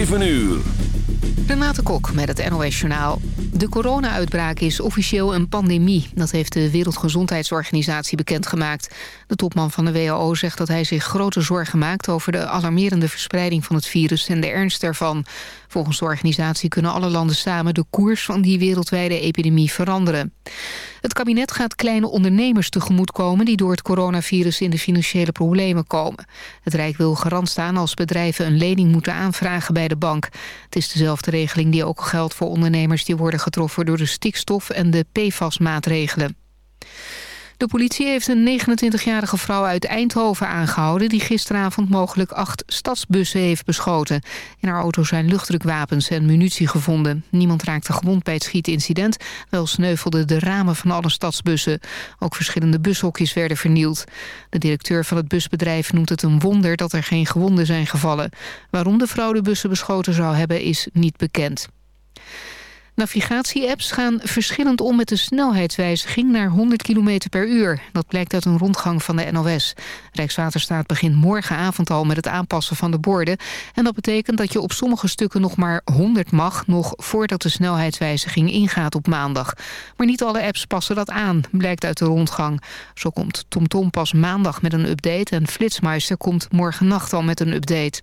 7 uur. Renate Kok met het NOS Journaal. De corona-uitbraak is officieel een pandemie. Dat heeft de Wereldgezondheidsorganisatie bekendgemaakt. De topman van de WHO zegt dat hij zich grote zorgen maakt... over de alarmerende verspreiding van het virus en de ernst ervan. Volgens de organisatie kunnen alle landen samen... de koers van die wereldwijde epidemie veranderen. Het kabinet gaat kleine ondernemers tegemoetkomen... die door het coronavirus in de financiële problemen komen. Het Rijk wil garant staan als bedrijven een lening moeten aanvragen bij de bank. Het is dezelfde regeling die ook geldt voor ondernemers... die worden getroffen door de stikstof- en de PFAS-maatregelen. De politie heeft een 29-jarige vrouw uit Eindhoven aangehouden... die gisteravond mogelijk acht stadsbussen heeft beschoten. In haar auto zijn luchtdrukwapens en munitie gevonden. Niemand raakte gewond bij het schietincident. Wel sneuvelden de ramen van alle stadsbussen. Ook verschillende bushokjes werden vernield. De directeur van het busbedrijf noemt het een wonder... dat er geen gewonden zijn gevallen. Waarom de vrouw de bussen beschoten zou hebben is niet bekend. Navigatie-apps gaan verschillend om met de snelheidswijziging naar 100 km per uur. Dat blijkt uit een rondgang van de NOS. Rijkswaterstaat begint morgenavond al met het aanpassen van de borden. En dat betekent dat je op sommige stukken nog maar 100 mag... nog voordat de snelheidswijziging ingaat op maandag. Maar niet alle apps passen dat aan, blijkt uit de rondgang. Zo komt TomTom pas maandag met een update... en Flitsmeister komt morgen nacht al met een update.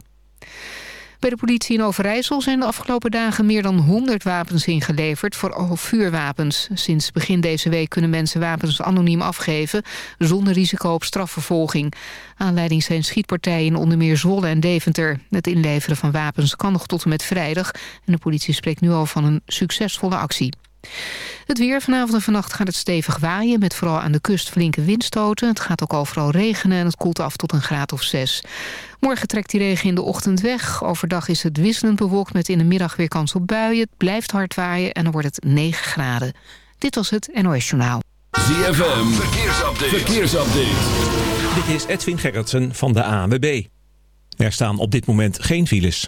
Bij de politie in Overijssel zijn de afgelopen dagen meer dan 100 wapens ingeleverd, voor vuurwapens. Sinds begin deze week kunnen mensen wapens anoniem afgeven, zonder risico op strafvervolging. Aanleiding zijn schietpartijen in onder meer Zwolle en Deventer. Het inleveren van wapens kan nog tot en met vrijdag en de politie spreekt nu al van een succesvolle actie. Het weer vanavond en vannacht gaat het stevig waaien... met vooral aan de kust flinke windstoten. Het gaat ook overal regenen en het koelt af tot een graad of zes. Morgen trekt die regen in de ochtend weg. Overdag is het wisselend bewolkt met in de middag weer kans op buien. Het blijft hard waaien en dan wordt het 9 graden. Dit was het NOS Journaal. ZFM, verkeersupdate. verkeersupdate. Dit is Edwin Gerritsen van de ANWB. Er staan op dit moment geen files.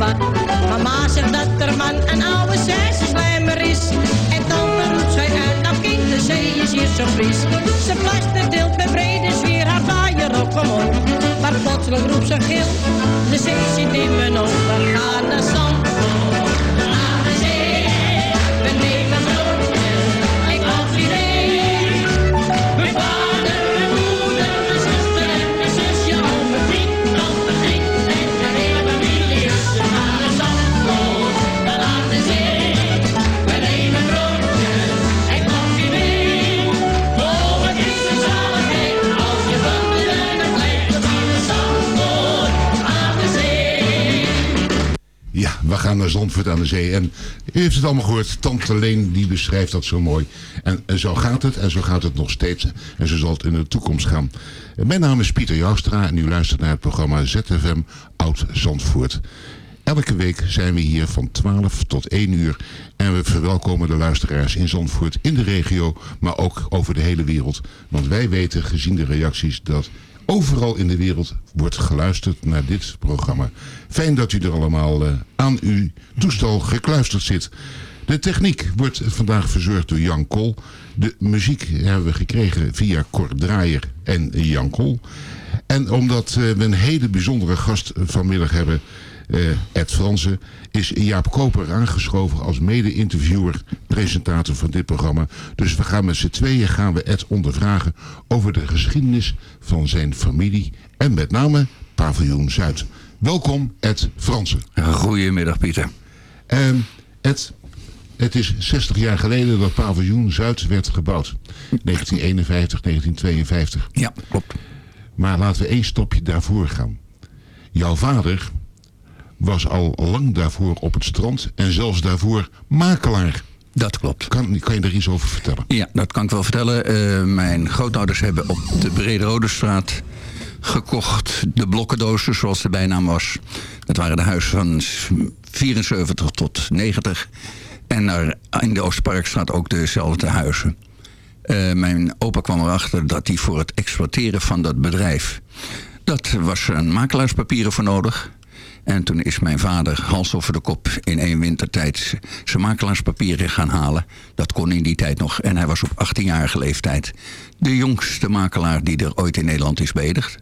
Mama zegt dat er man een oude slijmer is. En dan roept zij uit, nou kind, de zee is hier zo fris. Ze plaster deelt met brede sfeer haar vaaier op omhoog. Maar plotseling roept ze gil, de zee zit in mijn ogen. Gaan naar Zandvoort aan de zee. En u heeft het allemaal gehoord. Tante Leen die beschrijft dat zo mooi. En, en zo gaat het. En zo gaat het nog steeds. En zo zal het in de toekomst gaan. Mijn naam is Pieter Joustra. En u luistert naar het programma ZFM Oud Zandvoort. Elke week zijn we hier van 12 tot 1 uur. En we verwelkomen de luisteraars in Zandvoort, in de regio, maar ook over de hele wereld. Want wij weten, gezien de reacties, dat overal in de wereld wordt geluisterd naar dit programma. Fijn dat u er allemaal eh, aan uw toestel gekluisterd zit. De techniek wordt vandaag verzorgd door Jan Kool. De muziek hebben we gekregen via Cor Draaier en Jan Kool. En omdat eh, we een hele bijzondere gast vanmiddag hebben, Ed Fransen, is Jaap Koper aangeschoven als mede-interviewer, presentator van dit programma. Dus we gaan met z'n tweeën gaan we Ed ondervragen over de geschiedenis van zijn familie en met name Paviljoen Zuid. Welkom Ed Fransen. Goedemiddag Pieter. Ehm, Ed, het is 60 jaar geleden dat Paviljoen Zuid werd gebouwd. 1951, 1952. Ja, klopt. Maar laten we één stapje daarvoor gaan. Jouw vader was al lang daarvoor op het strand en zelfs daarvoor makelaar. Dat klopt. Kan, kan je er iets over vertellen? Ja, dat kan ik wel vertellen. Eh, mijn grootouders hebben op de Brede Rode straat gekocht. De blokkendozen, zoals de bijnaam was. Dat waren de huizen van 74 tot 90. En daar in de Oostparkstraat ook dezelfde huizen. Eh, mijn opa kwam erachter dat hij voor het exploiteren van dat bedrijf... dat was een makelaarspapieren voor nodig. En toen is mijn vader hals over de kop in één wintertijd... zijn makelaarspapieren gaan halen. Dat kon in die tijd nog. En hij was op 18-jarige leeftijd... de jongste makelaar die er ooit in Nederland is beëdigd.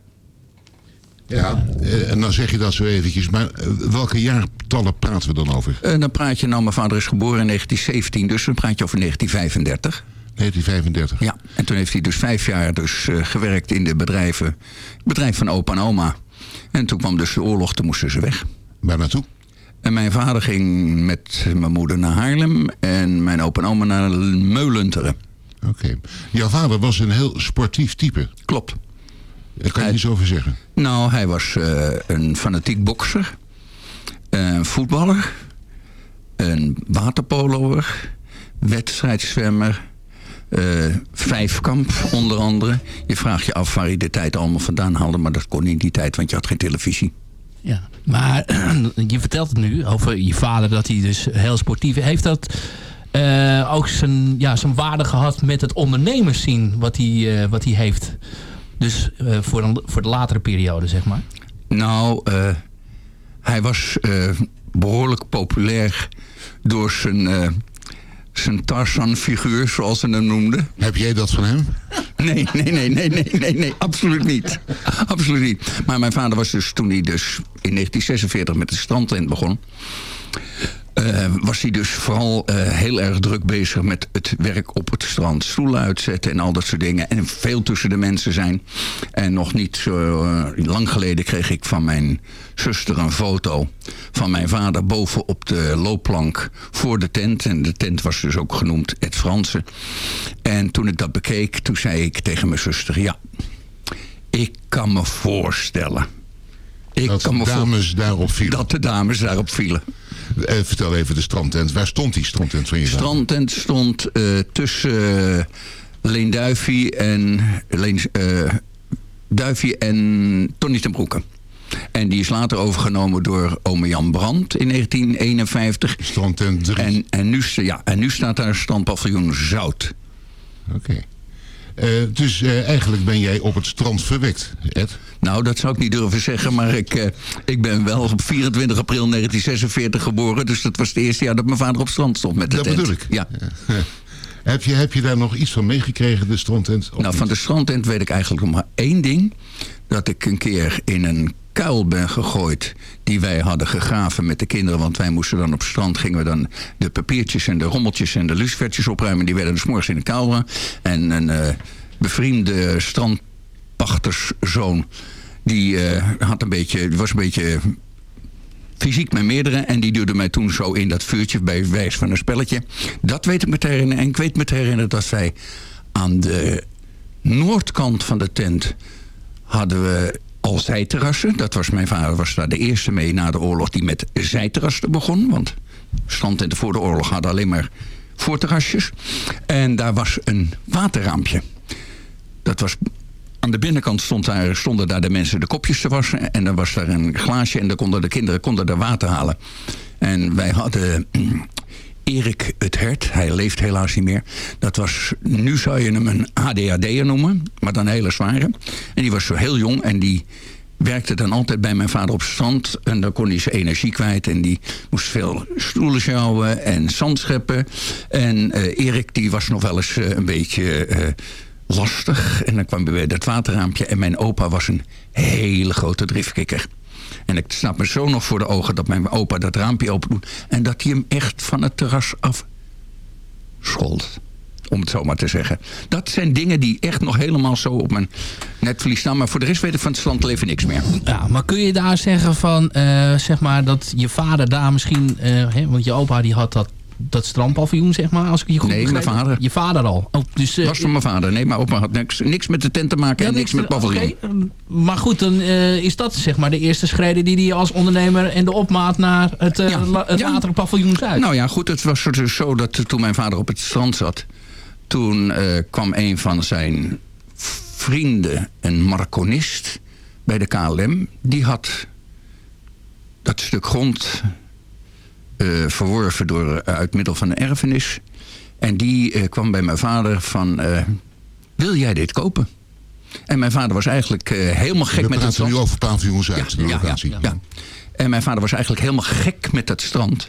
Ja. Eh, en dan zeg je dat zo eventjes. Maar eh, welke jaartallen praten we dan over? En dan praat je nou, mijn vader is geboren in 1917... dus dan praat je over 1935... 1935. Ja, en toen heeft hij dus vijf jaar dus, eh, gewerkt in de bedrijven. Bedrijf van opa en oma. En toen kwam dus de oorlog, toen moesten ze weg. Waar naartoe? En mijn vader ging met mijn moeder naar Haarlem. En mijn opa en oma naar Meulenteren. Oké. Jouw vader was een heel sportief type. Klopt. Daar kan je iets over zeggen. Nou, hij was eh, een fanatiek bokser. Een voetballer. Een waterpoloer. Wedstrijdzwemmer. Eh, vijfkamp onder andere. Je vraagt je af waar hij de tijd allemaal vandaan haalde. Maar dat kon in die tijd, want je had geen televisie. Ja, maar je vertelt het nu over je vader dat hij dus heel sportief is. Heeft dat eh, ook zijn, ja, zijn waarde gehad met het ondernemers zien wat hij, eh, wat hij heeft? Dus voor, een, voor de latere periode, zeg maar. Nou, hij was eh, behoorlijk populair door zijn, zijn Tarzan-figuur, zoals ze hem noemden. Heb jij dat van hem? Nee, nee, nee, nee, nee, nee, nee, absoluut niet. Absoluut niet. Maar mijn vader was dus toen hij dus in 1946 met de strandtent begon... eh, was hij dus vooral eh, heel erg druk bezig met het werk op het strand. Stoelen uitzetten en al dat soort dingen. En veel tussen de mensen zijn. En nog niet zo eh, lang geleden kreeg ik van mijn zuster een foto van mijn vader boven op de loopplank voor de tent. En de tent was dus ook genoemd Ed Fransen. En toen ik dat bekeek, toen zei ik tegen mijn zuster... ja, ik kan me voorstellen... Ik dat kan de dames daarop vielen. Dat de dames daarop vielen. Eh, vertel even de strandtent. Waar stond die strandtent van je De strandtent stond eh, tussen uh, Leen Duivie en, Leen, Duivie en Tony ten Broeke. En die is later overgenomen door ome Jan Brandt in 1951. Strandtent 3. En, en, nu, ja, en nu staat daar strandpaviljoen Zout. Oké. Eh, dus eh, eigenlijk ben jij op het strand verwekt, Ed. Nou, dat zou ik niet durven zeggen, maar ik, eh, ik ben wel op 24 april 1946 geboren. Dus dat was het eerste jaar dat mijn vader op strand stond met de Dat tent. bedoel ik. Ja. Heb je, heb je daar nog iets van meegekregen, de strandtent? Nou, van de strandtent weet ik eigenlijk nog maar één ding. Dat ik een keer in een kuil ben gegooid die wij hadden gegraven met de kinderen. Want wij moesten dan op strand, gingen we dan de papiertjes en de rommeltjes en de lucifertjes opruimen. Die werden dus morgens in de kuil. En een eh, bevriende strandpachterszoon, die, eh, had een beetje, was een beetje fysiek met meerdere. En die duwde mij toen zo in dat vuurtje bij wijze van een spelletje. Dat weet ik me te herinneren. En ik weet me te herinneren dat wij aan de noordkant van de tent hadden we al zijterrassen. Dat was mijn vader was daar de eerste mee na de oorlog die met zijterrassen begon. Want strandtenten voor de oorlog hadden alleen maar voorterrasjes. En daar was een waterraampje. Dat was aan de binnenkant stond daar, stonden daar de mensen de kopjes te wassen. En dan was daar een glaasje en dan konden de kinderen konden daar water halen. En wij hadden Erik het Hert. Hij leeft helaas niet meer. Dat was, nu zou je hem een ADHD'er noemen. Maar dan een hele zware. En die was zo heel jong en die werkte dan altijd bij mijn vader op strand. En dan kon hij zijn energie kwijt. En die moest veel stoelen sjouwen en zand scheppen. En eh, Erik die was nog wel eens eh, een beetje eh, lastig. En dan kwam bij dat waterraampje. En mijn opa was een hele grote driftkikker. En ik snap me zo nog voor de ogen dat mijn opa dat raampje open doet. En dat hij hem echt van het terras af schold. Om het zo maar te zeggen. Dat zijn dingen die echt nog helemaal zo op mijn netvlies staan. Maar voor de rest weet ik van het strandleven niks meer. Ja, maar kun je daar zeggen van, eh, zeg maar, dat je vader daar misschien, eh, hè, want je opa die had dat, dat strandpaviljoen, zeg maar, als ik je goed Nee, mijn vader. Je vader al. Oh, dus, eh, was van mijn vader. Nee, maar opa had niks, niks met de tent te maken en niks met paviljoen. oké, maar goed, dan eh, is dat zeg maar de eerste schreden die hij als ondernemer en de opmaat naar het, la- het latere paviljoen Zuid. Nou ja, goed, het was dus zo dat toen mijn vader op het strand zat... toen kwam een van zijn vrienden, een marconist bij de KLM... die had dat stuk grond verworven door, eh, uit middel van een erfenis. En die eh, kwam bij mijn vader van... eh, wil jij dit kopen? En mijn vader was eigenlijk eh, helemaal gek We met het praten strand. nu over paviljoens uit, de Ja, ja, locatie. ja. En mijn vader was eigenlijk helemaal gek met dat strand.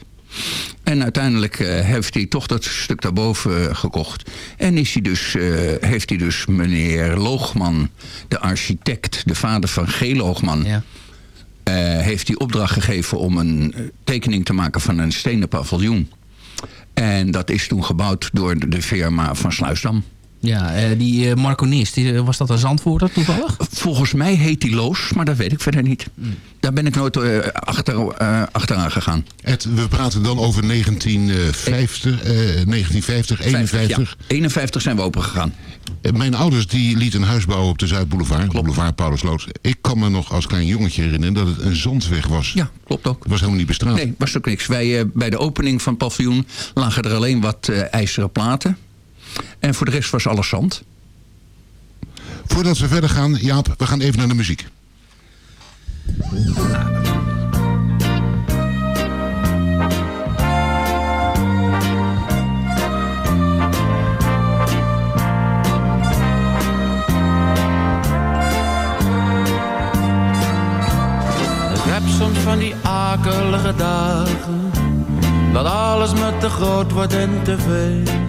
En uiteindelijk eh, heeft hij toch dat stuk daarboven eh, gekocht. En is hij dus, eh, heeft hij dus meneer Loogman, de architect, de vader van G. Loogman... eh, heeft hij opdracht gegeven om een eh, tekening te maken van een stenen paviljoen. En dat is toen gebouwd door de firma van Sluisdam. Ja, eh, die eh, Marconist, die, eh, was dat een Zandvoorter toevallig? Volgens mij heet die Loos, maar dat weet ik verder niet. Daar ben ik nooit eh, achter, eh, achteraan gegaan. Ed, we praten dan over 1950, eh, 1950 51. Ja, 51 zijn we open gegaan. Mijn ouders die lieten een huis bouwen op de Zuidboulevard. Boulevard Paulusloot. Ik kan me nog als klein jongetje herinneren dat het een zandweg was. Ja, klopt ook. Het was helemaal niet bestraat. Nee, was ook niks. Wij, eh, bij de opening van het paviljoen lagen er alleen wat eh, ijzeren platen. En voor de rest was alles zand. Voordat we verder gaan, Jaap, we gaan even naar de muziek. Soms van die akelige dagen Dat alles me te groot wordt en te veel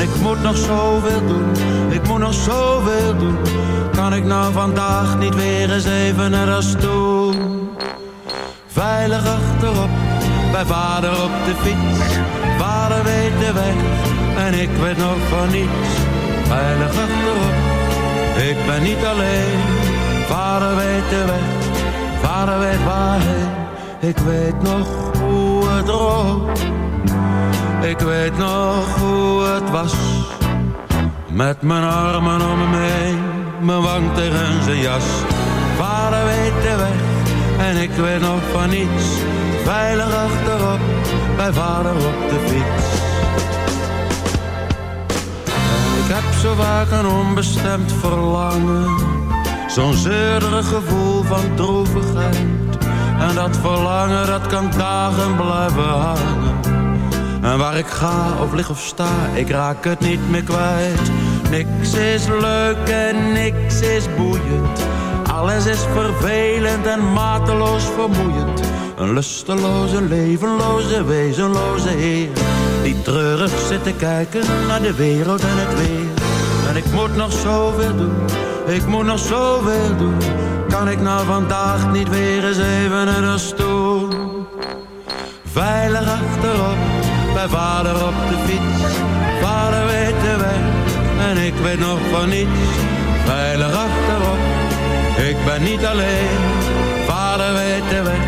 ik moet nog zoveel doen, ik moet nog zoveel doen. Kan ik nou vandaag niet weer eens even net als toen Veilig achterop, bij vader op de fiets. Vader weet de weg en ik weet nog van niets. Veilig achterop, ik ben niet alleen. Vader weet de weg, vader weet waarheen. Ik weet nog hoe het rook Ik weet nog hoe het was Met mijn armen om hem heen Mijn wang tegen zijn jas Vader weet de weg En ik weet nog van niets. Veilig achterop, bij vader op de fiets. Ik heb zo vaak een onbestemd verlangen. Zo'n zeurderig gevoel van droevigheid. En dat verlangen, dat kan dagen blijven hangen. En waar ik ga of lig of sta, ik raak het niet meer kwijt. Niks is leuk en niks is boeiend. Alles is vervelend en mateloos vermoeiend. Een lusteloze, levenloze, wezenloze heer. Die treurig zit te kijken naar de wereld en het weer. En ik moet nog zoveel doen, ik moet nog zoveel doen. Kan ik nou vandaag niet weer eens even naar de stoel? Veilig achterop, bij vader op de fiets. Vader weet de weg en ik weet nog van niets. Veilig achterop, ik ben niet alleen. Vader weet de weg,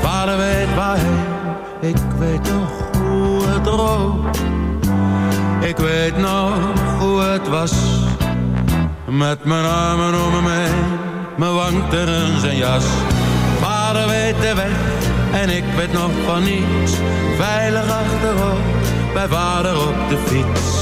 vader weet waarheen. Ik weet nog hoe het rook. Ik weet nog hoe het was. Met mijn armen om me heen, mijn wang en zijn jas. Vader weet de weg en ik weet nog van niets. Veilig achterop, bij vader op de fiets.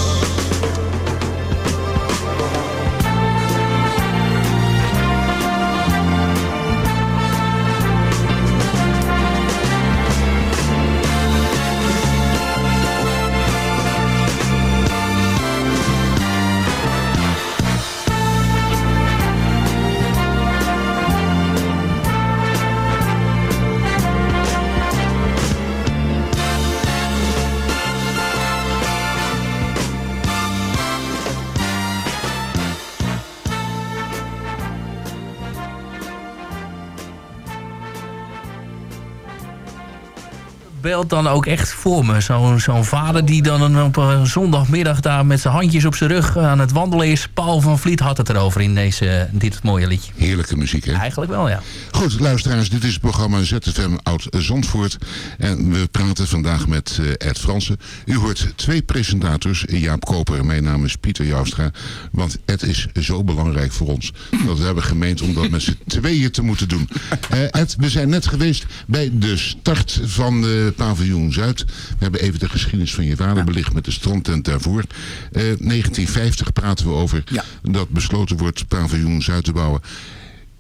Beeld dan ook echt voor me. Zo'n zo'n vader die dan een- op een zondagmiddag daar met zijn handjes op zijn rug aan het wandelen is. Paul van Vliet had het erover in deze, dit mooie liedje. Heerlijke muziek, hè? Eigenlijk wel, ja. Goed, luisteraars, dit is het programma ZFM Oud Zandvoort. En we praten vandaag met eh, Ed Fransen. U hoort twee presentators, Jaap Koper en mijn naam is Pieter Joustra. Want Ed is zo belangrijk voor ons. Dat we hebben gemeend om dat met z'n tweeën te moeten doen. Eh, Ed, we zijn net geweest bij de start van de paviljoen Zuid. We hebben even de geschiedenis van je vader belicht met de strandtent daarvoor. Eh 1950 praten we over dat besloten wordt paviljoen Zuid te bouwen.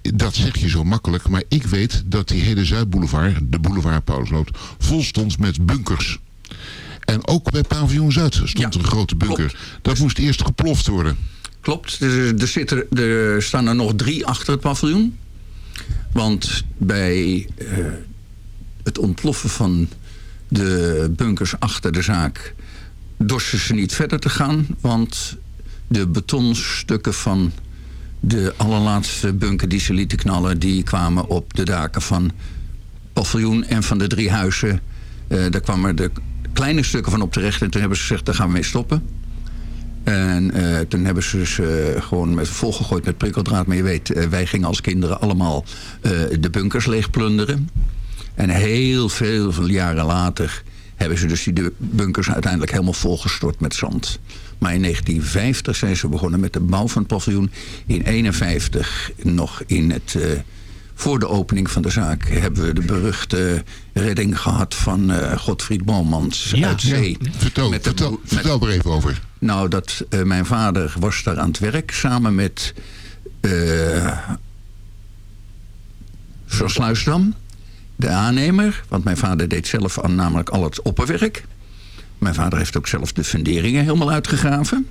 Dat zeg je zo makkelijk, maar ik weet dat die hele Zuidboulevard, de boulevard Paulusloot, vol stond met bunkers. En ook bij paviljoen Zuid stond een grote bunker. Dat moest eerst geploft worden. Klopt, er, er, er staan er nog drie achter het paviljoen. Want bij eh, het ontploffen van de bunkers achter de zaak... dorsten ze niet verder te gaan. Want de betonstukken van de allerlaatste bunker die ze lieten knallen... die kwamen op de daken van paviljoen en van de drie huizen. Eh, daar kwamen de kleine stukken van op terecht. En toen hebben ze gezegd, daar gaan we mee stoppen. En eh, toen hebben ze eh, gewoon met, volgegooid met prikkeldraad. Maar je weet, eh, wij gingen als kinderen allemaal de bunkers leegplunderen. En heel veel, jaren later hebben ze dus die bunkers uiteindelijk helemaal volgestort met zand. Maar in 1950 zijn ze begonnen met de bouw van het paviljoen. In 1951 nog in het... eh, voor de opening van de zaak hebben we de beruchte redding gehad van eh Godfried Bomans uit zee. Vertel, Met de- vertel, met- vertel er even over. nou, dat eh, mijn vader was daar aan het werk samen met eh Van Sluisdam, de aannemer. Want mijn vader deed zelf aan, namelijk al het opperwerk. Mijn vader heeft ook zelf de funderingen helemaal uitgegraven.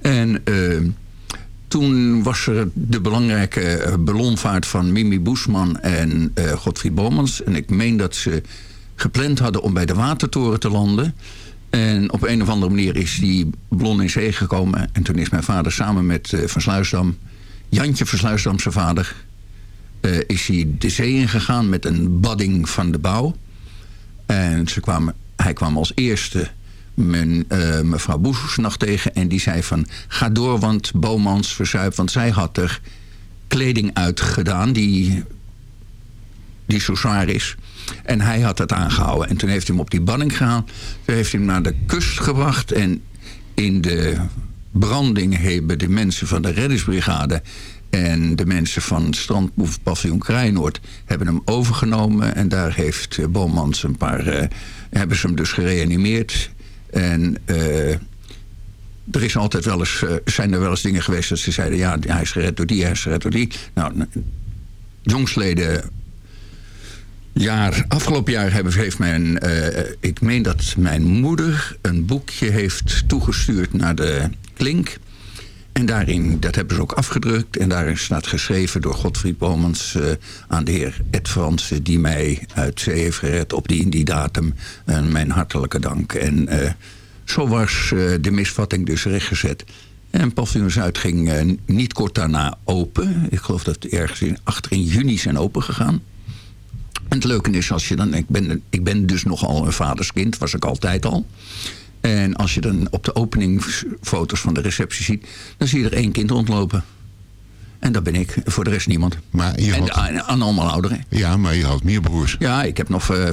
En eh, toen was er de belangrijke eh, ballonvaart van Mimi Boesman en eh Godfried Bomans. En ik meen dat ze gepland hadden om bij de Watertoren te landen. En op een of andere manier is die ballon in zee gekomen. En toen is mijn vader samen met eh, Van Sluisdam, Jantje Van Sluisdam, zijn vader... eh, is hij de zee ingegaan met een badding van de bouw. En ze kwamen, hij kwam als eerste mijn, eh, mevrouw Boes nog tegen. En die zei van, ga door, want Bomans verzuipt. Want zij had er kleding uitgedaan die, die zo zwaar is. En hij had het aangehouden. En toen heeft hij hem op die banning gehaald. Toen heeft hij hem naar de kust gebracht. En in de branding hebben de mensen van de reddingsbrigade... En de mensen van strandpaviljoen Kraaienoord hebben hem overgenomen. En daar heeft eh, Bomans een paar... eh, hebben ze hem dus gereanimeerd. En eh, er is altijd wel eens, zijn er wel eens dingen geweest dat ze zeiden... ja, hij is gered door die, hij is gered door die. Nou, jongsleden jaar, afgelopen jaar hebben, heeft mijn, ik meen dat mijn moeder een boekje heeft toegestuurd naar de Klink. En daarin, dat hebben ze ook afgedrukt. En daarin staat geschreven door Godfried Bomans eh, aan de heer Ed Fransen... die mij uit zee heeft gered op die in die datum. En mijn hartelijke dank. En eh, zo was eh, de misvatting dus rechtgezet. En Paviljoen Zuid ging eh, niet kort daarna open. Ik geloof dat het ergens in, achter in juni zijn open gegaan. En het leuke is, als je dan, ik, ben, ik ben dus nogal een vaderskind, was ik altijd al. En als je dan op de openingsfoto's van de receptie ziet... dan zie je er één kind rondlopen. En dat ben ik, voor de rest niemand. Maar je en, had- en, en allemaal ouderen. Ja, maar je had meer broers. Ja, ik heb nog... eh,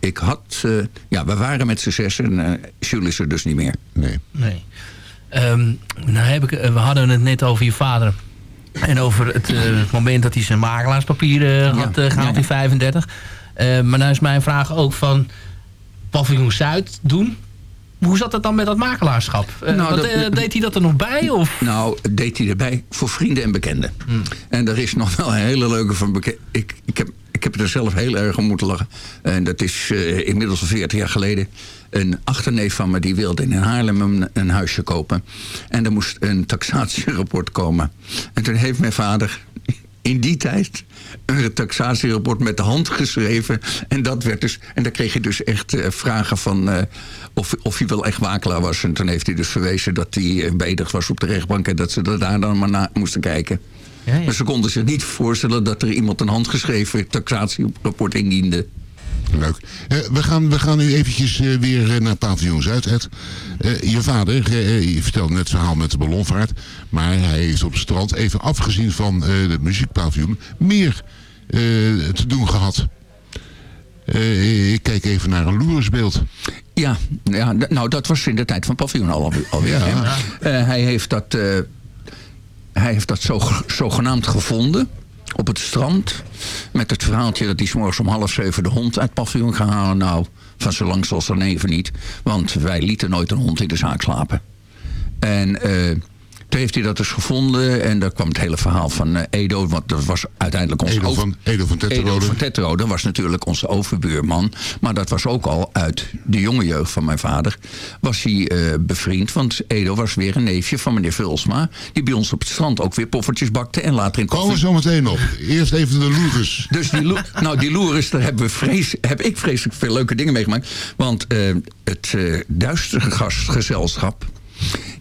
ik had... eh, ja, we waren met z'n zes en eh Jules is er dus niet meer. Nee. Nee. Ehm, nou heb ik, we hadden het net over je vader. En over het, het moment dat hij zijn makelaarspapieren had gehaald ja, ja. in 35. Eh, maar nou is mijn vraag ook van... Paviljoen Zuid doen. Hoe zat het dan met dat makelaarschap? Eh, Nou, wat, dat- eh, deed hij dat er nog bij? Of? Nou, deed hij erbij voor vrienden en bekenden. En er is nog wel een hele leuke van bekend. Ik, ik, heb, ik heb er zelf heel erg om moeten lachen. En dat is eh, inmiddels al 40 jaar geleden. Een achterneef van me die wilde in Haarlem een, een huisje kopen. En er moest een taxatierapport komen. En toen heeft mijn vader in die tijd een taxatierapport met de hand geschreven. En dat werd dus. En dan kreeg je dus echt eh, vragen van eh, of, of hij wel echt makelaar was. En toen heeft hij dus verwezen dat hij eh, beëdigd was op de rechtbank. En dat ze er daar dan maar naar moesten kijken. Ja, ja. Maar ze konden zich niet voorstellen dat er iemand een handgeschreven taxatierapport indiende. Leuk. Eh, we, gaan, we gaan nu eventjes eh, weer eh, naar Paviljoen Zuid. Ed. Je vader, je vertelde net het verhaal met de ballonvaart. Maar hij heeft op het strand, even afgezien van het muziekpaviljoen, meer te doen gehad. Eh, ik kijk even naar een loersbeeld. Ja, ja, nou dat was in de tijd van paviljoen al, alweer. Ja. hij heeft dat, hij heeft dat zo, zogenaamd gevonden op het strand. Met het verhaaltje dat hij 's morgens om half zeven de hond uit het paviljoen gaat halen. Nou, van zo lang zoals dan even niet. Want wij lieten nooit een hond in de zaak slapen. En eh, toen heeft hij dat dus gevonden. En daar kwam het hele verhaal van eh, Edo. Want dat was uiteindelijk onze Edo van, Edo van Tetterode. Edo van Tetterode was natuurlijk onze overbuurman. Maar dat was ook al uit de jonge jeugd van mijn vader. Was hij eh, bevriend. Want Edo was weer een neefje van meneer Vulsma. Die bij ons op het strand ook weer poffertjes bakte. En later in Komen we zo meteen op. Eerst even de loeres. dus die, lo- nou, die loeres, daar hebben we vrees, heb ik vreselijk veel leuke dingen meegemaakt. Want eh, het duistere gastgezelschap...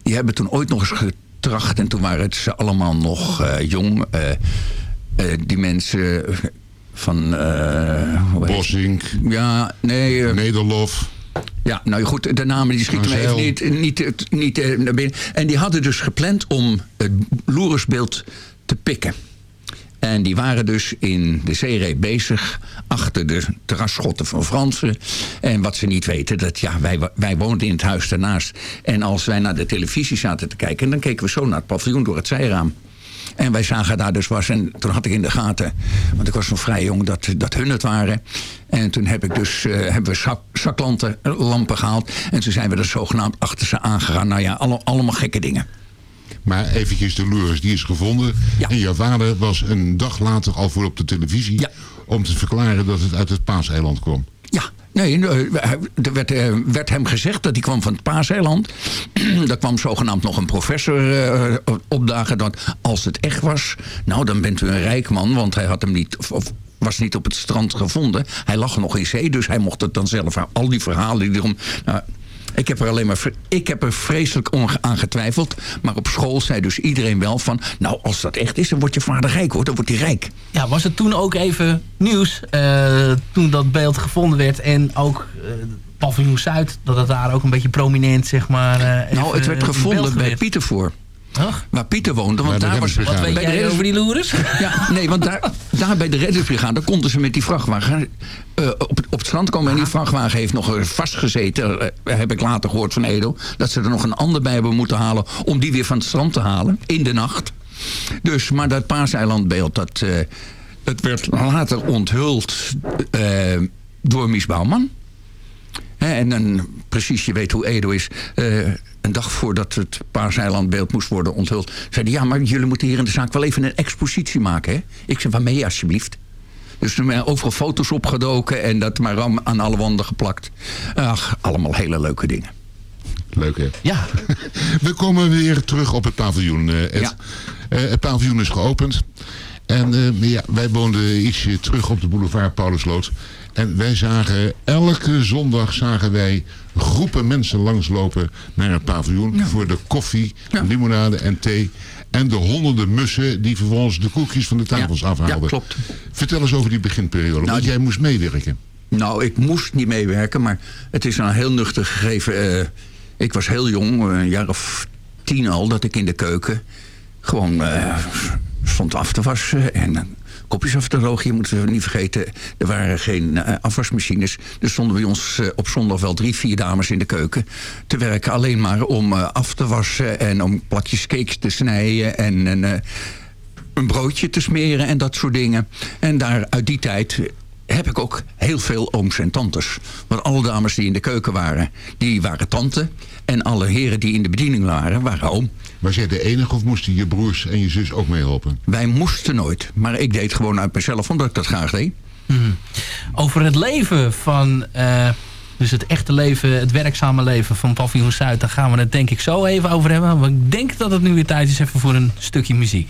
die hebben toen ooit nog eens getracht... en toen waren het ze allemaal nog eh, jong. eh, eh, die mensen van... eh Bossink. Ja, nee... Nederlof. ja, nou goed, de namen die schieten me even niet, niet, niet naar binnen. En die hadden dus gepland om het loeresbeeld te pikken. En die waren dus in de zeereep bezig achter de terrasschotten van Fransen. En wat ze niet weten, dat ja, wij, wij woonden in het huis daarnaast. En als wij naar de televisie zaten te kijken, dan keken we zo naar het paviljoen door het zijraam. En wij zagen daar dus was. En toen had ik in de gaten, want ik was nog vrij jong, dat, dat hun het waren. En toen heb ik dus, eh, hebben we zak, zaklampen lampen gehaald. En toen zijn we er zogenaamd achter ze aangegaan. Nou ja, alle, allemaal gekke dingen. Maar eventjes de loeres, die is gevonden. En jouw vader was een dag later al voor op de televisie... om te verklaren dat het uit het Paaseiland kwam. Ja, nee, eh, er werd, eh, werd hem gezegd dat hij kwam van het Paaseiland. Daar kwam zogenaamd nog een professor eh, opdagen dat als het echt was... nou, dan bent u een rijk man, want hij had hem niet... Of, of was niet op het strand gevonden. Hij lag nog in zee, dus hij mocht het dan zelf... Al die verhalen die erom... Nou, ik heb er alleen maar ik heb er vreselijk aan getwijfeld. Maar op school zei dus iedereen wel van... nou, als dat echt is, dan wordt je vader rijk hoor. Dan wordt hij rijk. Ja, was het toen ook even nieuws eh, toen dat beeld gevonden werd en ook eh paviljoen Zuid, dat het daar ook een beetje prominent zeg maar... eh, Nou, het werd gevonden bij. Pietervoor. Ach. Waar Pieter woonde. Want de daar was. Wat weet bij de jij reddings- over die? Ja, nee, want daar, daar bij de reddingsbrigade konden ze met die vrachtwagen eh, op, het- op het strand komen. En die vrachtwagen heeft nog vastgezeten, eh, heb ik later gehoord van Edo. Dat ze er nog een ander bij hebben moeten halen om die weer van het strand te halen in de nacht. Dus, maar dat paaseilandbeeld, dat, dat werd later onthuld door Mies Bouwman. En dan, precies, je weet hoe Edo is. eh, een dag voordat het paaseilandbeeld moest worden onthuld... zeiden ja, maar jullie moeten hier in de zaak wel even een expositie maken. Hè? Ik zei, waarmee alsjeblieft? Dus er zijn overal foto's opgedoken en dat maar aan alle wanden geplakt. Ach, allemaal hele leuke dingen. Leuk hè? Ja. We komen weer terug op het paviljoen. eh, Ed. Eh, het paviljoen is geopend. En ja, wij woonden ietsje terug op de boulevard Paulusloot. En wij zagen, elke zondag zagen wij groepen mensen langslopen naar het paviljoen. Voor de koffie, limonade en thee. En de honderden mussen die vervolgens de koekjes van de tafels afhaalden. Ja, klopt. Vertel eens over die beginperiode, want jij moest meewerken. Nou, ik moest niet meewerken, maar het is een heel nuchter gegeven. eh, ik was heel jong, een jaar of tien al, dat ik in de keuken gewoon eh, stond af te wassen en kopjes af te drogen. Je moet het niet vergeten, er waren geen eh, afwasmachines. Er stonden bij ons eh, op zondag wel drie, vier dames in de keuken te werken. Alleen maar om eh, af te wassen en om plakjes cakes te snijden en... en een broodje te smeren en dat soort dingen. En daar uit die tijd heb ik ook heel veel ooms en tantes. Want alle dames die in de keuken waren, die waren tante. En alle heren die in de bediening waren, waren oom. Was jij de enige of moesten je broers en je zus ook meehelpen? Wij moesten nooit. Maar ik deed gewoon uit mezelf, omdat ik dat graag deed. Mhm. Over het leven van... eh, dus het echte leven, het werkzame leven van Paviljoen Zuid... daar gaan we het denk ik zo even over hebben. Want ik denk dat het nu weer tijd is even voor een stukje muziek.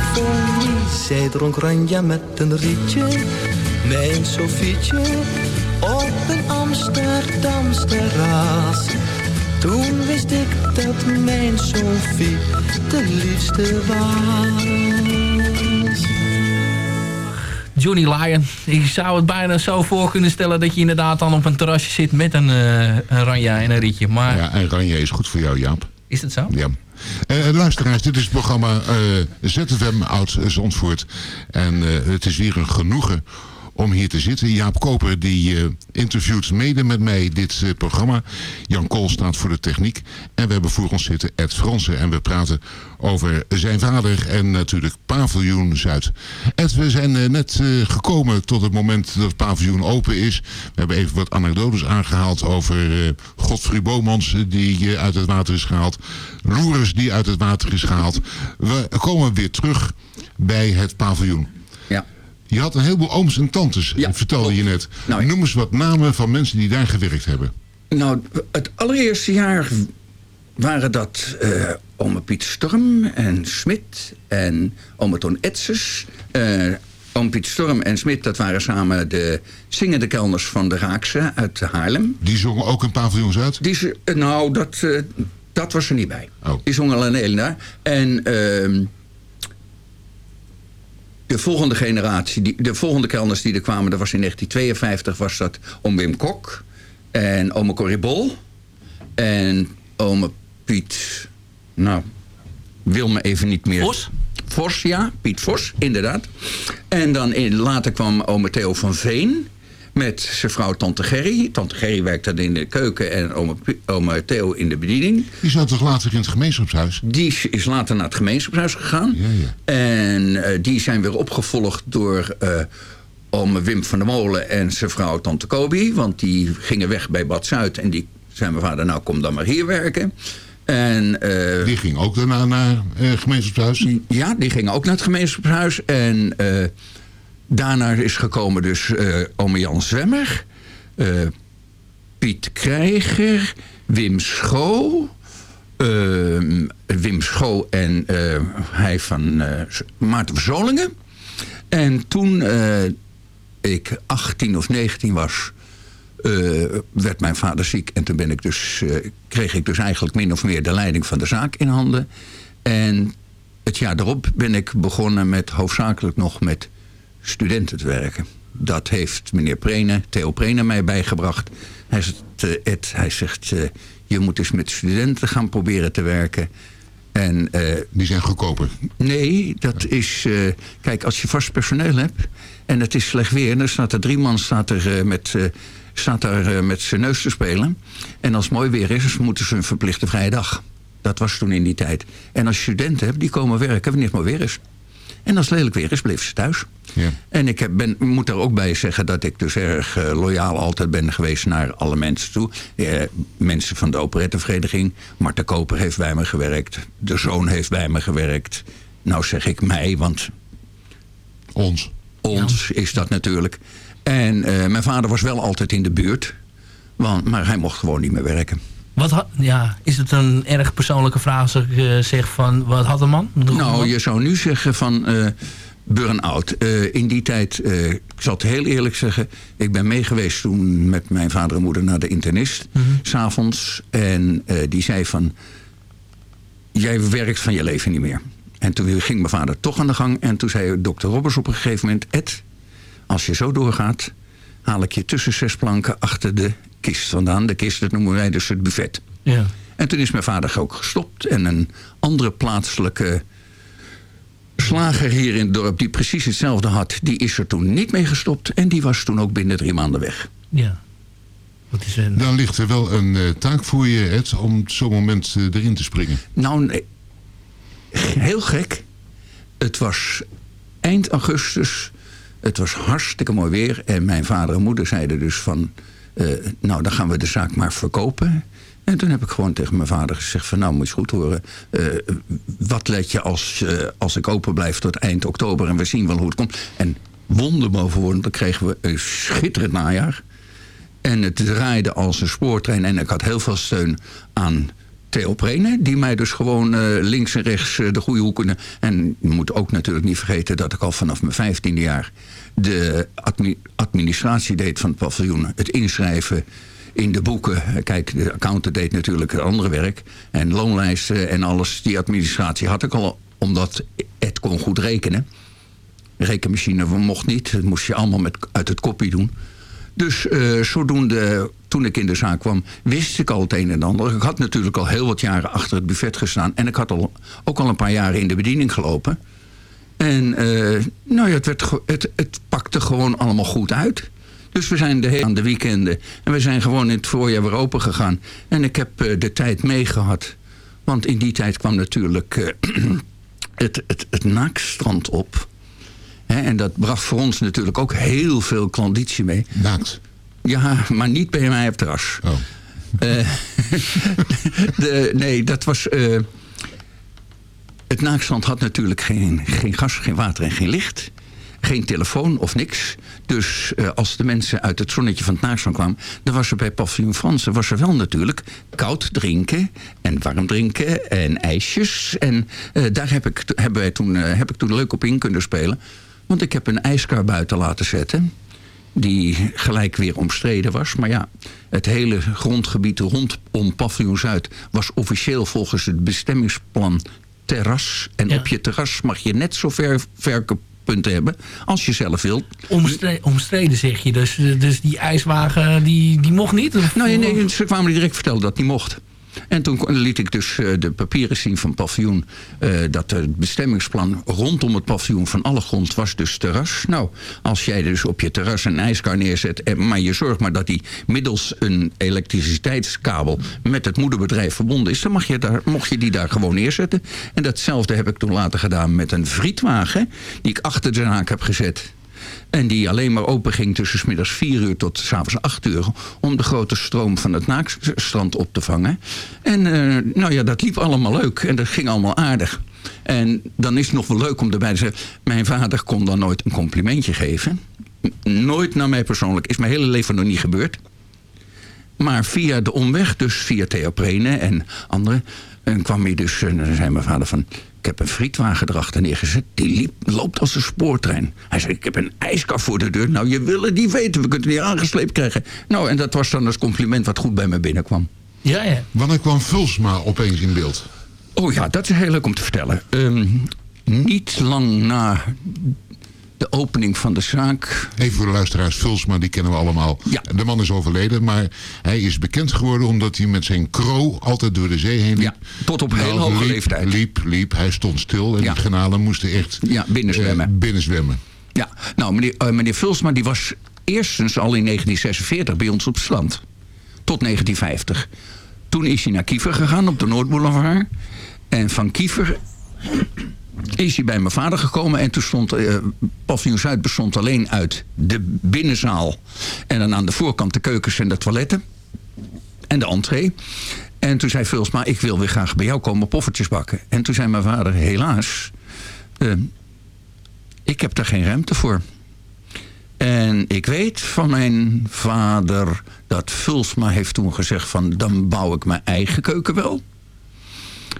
Zij dronk ranja met een rietje, mijn Sofietje, op een Amsterdams terras. Toen wist ik dat mijn Sofie de liefste was. Johnny Lyon. Ik zou het bijna zo voor kunnen stellen dat je inderdaad dan op een terrasje zit met een, eh, een ranja en een rietje. Maar Ja, en Ranja is goed voor jou, Jaap. is dat zo? Ja. Eh, luisteraars, dit is het programma eh, ZFM Oud Zandvoort. En eh, het is weer een genoegen om hier te zitten. Jaap Koper die eh, interviewt mede met mij dit eh, programma. Jan Kool staat voor de techniek. En we hebben voor ons zitten Ed Fransen. En we praten over zijn vader en natuurlijk Paviljoen Zuid. Ed, we zijn eh, net gekomen tot het moment dat paviljoen open is. We hebben even wat anekdotes aangehaald over Godfried Bomans die uit het water is gehaald. Loeres die uit het water is gehaald. We komen weer terug bij het paviljoen. Je had een heleboel ooms en tantes, vertelde je net. Noem eens wat namen van mensen die daar gewerkt hebben. Nou, het allereerste jaar waren dat eh ome Piet Storm en Smit en ome Toon Etzes. Eh ome Piet Storm en Smit, dat waren samen de zingende kelners van de Raakse uit Haarlem. Die zongen ook een paviljoens uit? Die, eh, nou, dat, dat was er niet bij. Oh. Die zongen alleen Elena. En ehm, de volgende generatie, die, de volgende kelners die er kwamen... dat was in 1952, was dat oom Wim Kok en ome Corrie Bol... en ome Piet... Nou, wil me even niet meer... Vos? Vos, ja. Piet Vos, inderdaad. En dan in, later kwam ome Theo van Veen... met zijn vrouw Tante Gerry. Tante Gerry werkte dan in de keuken en ome Theo in de bediening. Die zat toch later in het gemeenschapshuis? Die is later naar het gemeenschapshuis gegaan. En eh, die zijn weer opgevolgd door ome Wim van der Molen en zijn vrouw Tante Kobi. Want die gingen weg bij Bad Zuid. En die zei mijn vader, nou kom dan maar hier werken. En, eh, Die ging ook daarna naar het gemeenschapshuis? ja, die gingen ook naar het gemeenschapshuis. En daarna is gekomen dus eh ome Jan Zwemmer... eh, Piet Krijger, Wim Schoo... eh, Wim Schoo en eh, hij van Maarten van Zolingen. En toen ik 18 of 19 was... werd mijn vader ziek en toen ben ik dus, kreeg ik dus eigenlijk min of meer de leiding van de zaak in handen. En het jaar daarop ben ik begonnen met hoofdzakelijk nog met studenten te werken. Dat heeft meneer Prene, Theo Prene mij bijgebracht. Hij zegt, eh, Ed, hij zegt, eh, je moet eens met studenten gaan proberen te werken. En, Die zijn goedkoper? Nee, dat is... eh, kijk, als je vast personeel hebt en het is slecht weer... dan staat er drie man staat er, eh, met, eh, staat eh, met zijn neus te spelen. En als het mooi weer is, moeten ze een verplichte vrije dag. Dat was toen in die tijd. En als je studenten hebt, die komen werken wanneer het maar weer is. En als het lelijk weer is, bleef ze thuis. Ja. En ik heb, ben, moet daar ook bij zeggen dat ik dus erg eh, loyaal altijd ben geweest naar alle mensen toe. Eh, mensen van de operettevereniging. Marta Koper heeft bij me gewerkt. De zoon heeft bij me gewerkt. Nou zeg ik mij, want... Ons. Ons is dat natuurlijk. En eh, mijn vader was wel altijd in de buurt. Want, maar hij mocht gewoon niet meer werken. Wat had, ja, is het een erg persoonlijke vraag als ik eh, zeg van... Wat had een man? Nou, man? je zou nu zeggen van eh, burn-out. Eh, in die tijd, ik zal het heel eerlijk zeggen... ik ben meegeweest toen met mijn vader en moeder naar de internist. s S'avonds. En die zei van... Jij werkt van je leven niet meer. En toen ging mijn vader toch aan de gang. En toen zei dokter Robbers op een gegeven moment... Ed, als je zo doorgaat... haal ik je tussen zes planken achter de kist vandaan. De kist, dat noemen wij dus het buffet. Ja. En toen is mijn vader ook gestopt. En een andere plaatselijke slager hier in het dorp... die precies hetzelfde had, die is er toen niet mee gestopt. En die was toen ook binnen drie maanden weg. Ja. Wat is een... Dan ligt er wel een eh, taak voor je, Ed, om op zo'n moment eh, erin te springen. Nou, nee. heel gek. Het was eind augustus. Het was hartstikke mooi weer. En mijn vader en moeder zeiden dus van... eh, nou, dan gaan we de zaak maar verkopen. En toen heb ik gewoon tegen mijn vader gezegd van... nou, moet je goed horen. eh, wat let je als, eh, als ik open blijf tot eind oktober... en we zien wel hoe het komt. En wonder boven wonder kregen we een schitterend najaar. En het draaide als een spoortrein. En ik had heel veel steun aan Theo Prene. Die mij dus gewoon eh, links en rechts eh, de goede hoeken... En je moet ook natuurlijk niet vergeten dat ik al vanaf mijn vijftiende jaar... de admi- administratie deed van het paviljoen. Het inschrijven in de boeken. Kijk, de accountant deed natuurlijk het andere werk. En loonlijsten en alles. Die administratie had ik al, omdat het kon goed rekenen. Rekenmachine mocht niet. Dat moest je allemaal met, uit het kopie doen. Dus eh, zodoende, toen ik in de zaak kwam, wist ik al het een en ander. Ik had natuurlijk al heel wat jaren achter het buffet gestaan. En ik had al, ook al een paar jaren in de bediening gelopen. En eh, nou ja, het, werd, het, het pakte gewoon allemaal goed uit. Dus we zijn de hele aan de weekenden. En we zijn gewoon in het voorjaar weer open gegaan. En ik heb eh, de tijd meegehad. Want in die tijd kwam natuurlijk het, het, het naakstrand op. En dat bracht voor ons natuurlijk ook heel veel klanditie mee. Naakt? Ja, maar niet bij mij op terras. Oh. Eh, de, nee, dat was... eh, het naakstrand had natuurlijk geen, geen gas, geen water en geen licht. geen telefoon of niks. Dus eh, als de mensen uit het zonnetje van het Naarstand kwamen... dan was er bij Paviljoen Fransen was er wel natuurlijk koud drinken... en warm drinken en ijsjes. En daar heb ik, hebben wij toen, heb ik toen leuk op in kunnen spelen. Want ik heb een ijskar buiten laten zetten die gelijk weer omstreden was. Maar ja, het hele grondgebied rondom Paviljoen Zuid... was officieel volgens het bestemmingsplan terras. En op je terras mag je net zo ver verkooppunten hebben als je zelf wilt. Omstreden, omstreden zeg je. Dus, dus die ijswagen die, die mocht niet? Of- Nou, nee, nee, ze kwamen direct vertellen dat die mocht. En toen liet ik dus eh, de papieren zien van paviljoen... eh, dat het bestemmingsplan rondom het paviljoen van alle grond was dus terras. Nou, als jij dus op je terras een ijskar neerzet... eh, maar je zorgt maar dat die middels een elektriciteitskabel... met het moederbedrijf verbonden is... dan mag je daar, mocht je die daar gewoon neerzetten. En datzelfde heb ik toen later gedaan met een frietwagen... die ik achter de zaak heb gezet... En die alleen maar open ging tussen middags 4 uur tot 's avonds 8 uur. Om de grote stroom van het Naakstrand op te vangen. En eh, nou ja, dat liep allemaal leuk. En dat ging allemaal aardig. En dan is het nog wel leuk om erbij te zeggen... Mijn vader kon dan nooit een complimentje geven. Nooit naar mij persoonlijk. Is mijn hele leven nog niet gebeurd. Maar via de omweg, dus via Theo Prene en anderen... En kwam hij dus, en dan zei mijn vader van... Ik heb een frietwagen erachter neergezet. Die liep, loopt als een spoortrein. Hij zei, ik heb een ijskar voor de deur. Nou, je wil het niet weten. We kunnen het niet aangesleept krijgen. Nou, en dat was dan als compliment wat goed bij me binnenkwam. Ja, ja. Wanneer kwam Vulsma opeens in beeld? Oh ja, dat is heel leuk om te vertellen. Ehm, niet lang na de opening van de zaak... Even voor de luisteraars, Vulsma, die kennen we allemaal. De man is overleden, maar hij is bekend geworden... omdat hij met zijn kro altijd door de zee heen liep. tot op heel hoge liep, leeftijd. Liep, liep, hij stond stil en die granalen moesten echt ja, binnenzwemmen. eh, binnenzwemmen. Ja, nou, meneer, eh, meneer Vulsma die was eerstens al in 1946 bij ons op het strand. Tot 1950. Toen is hij naar Kiever gegaan op de Noordboulevard. En van Kiever is hij bij mijn vader gekomen. En toen stond eh Paviljoen Zuid bestond alleen uit de binnenzaal. En dan aan de voorkant de keukens en de toiletten. En de entree. En toen zei Vulsma, ik wil weer graag bij jou komen poffertjes bakken. En toen zei mijn vader, helaas... eh, ik heb daar geen ruimte voor. En ik weet van mijn vader dat Vulsma heeft toen gezegd van... dan bouw ik mijn eigen keuken wel.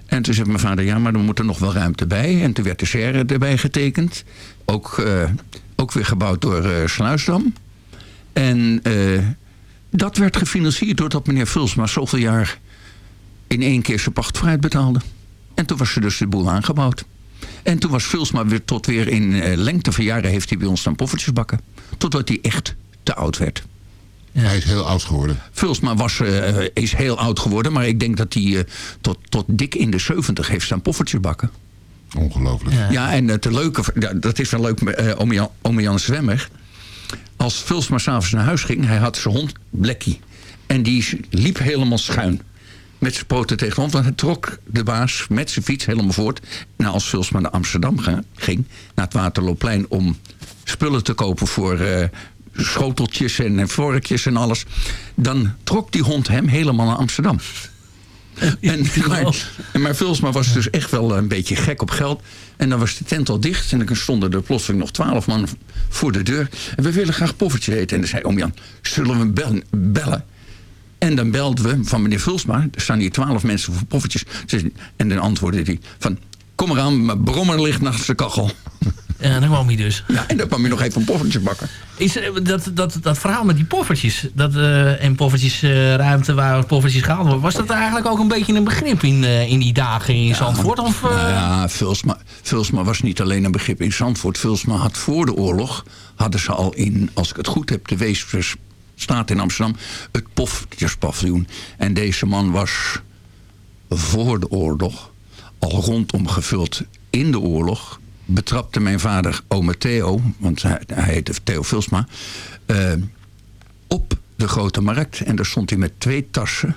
En toen zei mijn vader, ja, maar dan moet er nog wel ruimte bij. En toen werd de serre erbij getekend. Ook, eh, ook weer gebouwd door eh, Sluisdam. En eh, dat werd gefinancierd doordat meneer Vulsma zoveel jaar... in één keer zijn pacht vooruit betaalde. En toen was er dus de boel aangebouwd. En toen was Vulsma weer tot weer in lengte van jaren... heeft hij bij ons staan poffertjes bakken. Totdat hij echt te oud werd. Hij is heel oud geworden. Vulsma was, eh, is heel oud geworden. Maar ik denk dat hij eh, tot, tot dik in de 70 heeft staan poffertjes bakken. Ongelooflijk. Ja, en het leuke, ja, dat is wel leuk, eh ome, Jan, Zwemmer. Als Vulsma s'avonds naar huis ging, hij had zijn hond Blackie. En die liep helemaal schuin. Met zijn poten tegen de hond. Want hij trok de baas met zijn fiets helemaal voort. Nou, als Vulsma naar Amsterdam ging, naar het Waterloopplein... om spullen te kopen voor eh, schoteltjes en vorkjes en alles... dan trok die hond hem helemaal naar Amsterdam. En, maar, en maar Vulsma was dus echt wel een beetje gek op geld. En dan was de tent al dicht. En dan stonden er plotseling nog twaalf man voor de deur. En we willen graag poffertje eten. En dan zei oom Jan, zullen we bel- bellen? En dan belden we van meneer Vulsma. Er staan hier twaalf mensen voor poffertjes. En dan antwoordde hij van... Kom eraan, mijn brommer ligt naast de kachel. Ja, dan kwam hij dus. Ja, en dan kwam hij nog even een poffertje bakken. Is, eh, dat, dat, dat verhaal met die poffertjes dat, eh, en poffertjesruimte waar poffertjes gehaald worden... was dat eigenlijk ook een beetje een begrip in, eh, in die dagen in Zandvoort? Of, Nou ja, Vulsma, Vulsma was niet alleen een begrip in Zandvoort. Vulsma had voor de oorlog, hadden ze al in, als ik het goed heb, de Weesperstraat in Amsterdam, het poffertjespaviljoen. En deze man was voor de oorlog al rondom gevuld in de oorlog. Betrapte mijn vader ome Theo, want hij, hij heette Theo Vulsma, eh, op de Grote Markt. En daar stond hij met twee tassen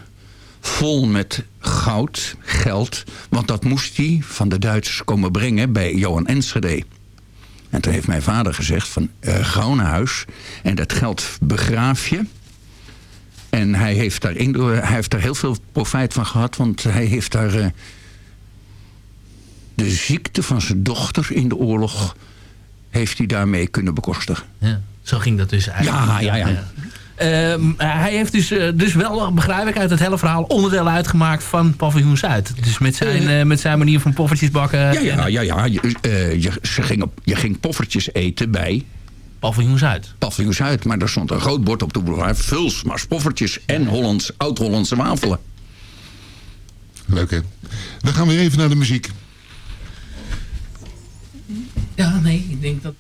vol met goud, geld. Want dat moest hij van de Duitsers komen brengen bij Johan Enschede. En toen heeft mijn vader gezegd van uh, huis. En dat geld begraaf je. En hij heeft, daar hij heeft daar heel veel profijt van gehad. Want hij heeft daar eh, de ziekte van zijn dochter in de oorlog... heeft hij daarmee kunnen bekostigen. Ja, zo ging dat dus eigenlijk. Ja, ja, ja. Ehm, hij heeft dus, eh, dus wel, begrijp ik uit het hele verhaal, onderdeel uitgemaakt van Paviljoen Zuid. Dus met zijn, eh, met zijn manier van poffertjes bakken. Ja, ja, ja, ja. Je, eh, je, ze gingen, je ging poffertjes eten bij... Paviljoen Zuid. Paviljoen Zuid, maar er stond een groot bord op de boulevard. Vuls, maar poffertjes en Hollands, oud-Hollandse wafelen. Leuk hè? We gaan weer even naar de muziek. Ja, nee, ik denk dat...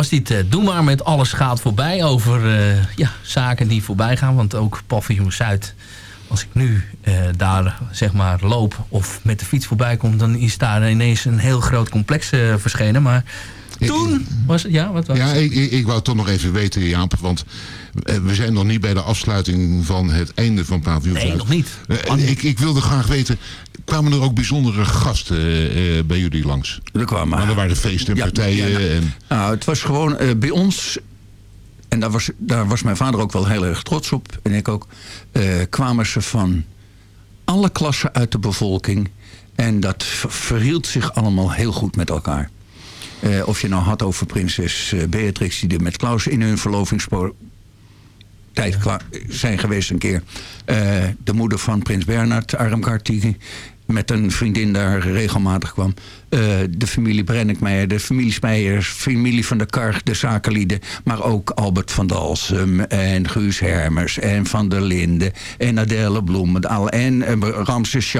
was dit eh, Doe maar met Alles gaat voorbij. Over eh, ja, zaken die voorbij gaan. Want ook Paviljoen Zuid. Als ik nu eh, daar zeg maar loop of met de fiets voorbij kom... dan is daar ineens een heel groot complex eh, verschenen. Maar toen was het... Ja, wat was Ja, ik, ik, ik wou toch nog even weten, Jaap. Want we zijn nog niet bij de afsluiting van het einde van Paviljoen Nee, nog niet. Ik, ik wilde graag weten, kwamen er ook bijzondere gasten eh, eh, bij jullie langs? Er kwamen... Maar er waren feesten en partijen. Ja, nou, en... nou, het was gewoon eh, bij ons... En daar was, daar was mijn vader ook wel heel erg trots op. En ik ook. kwamen ze van alle klassen uit de bevolking. En dat ver- verhield zich allemaal heel goed met elkaar. Of je nou had over prinses Beatrix... die er met Klaus in hun verlovingspo tijd zijn geweest een keer. De moeder van prins Bernhard, Armgard, die met een vriendin daar regelmatig kwam. Eh, de familie Brenninkmeijer, de familie Speijers, familie van de Kar, de zakenlieden. Maar ook Albert van Dalsem en Guus Hermers en Van der Linden en Adele Bloemen en eh, Ramses.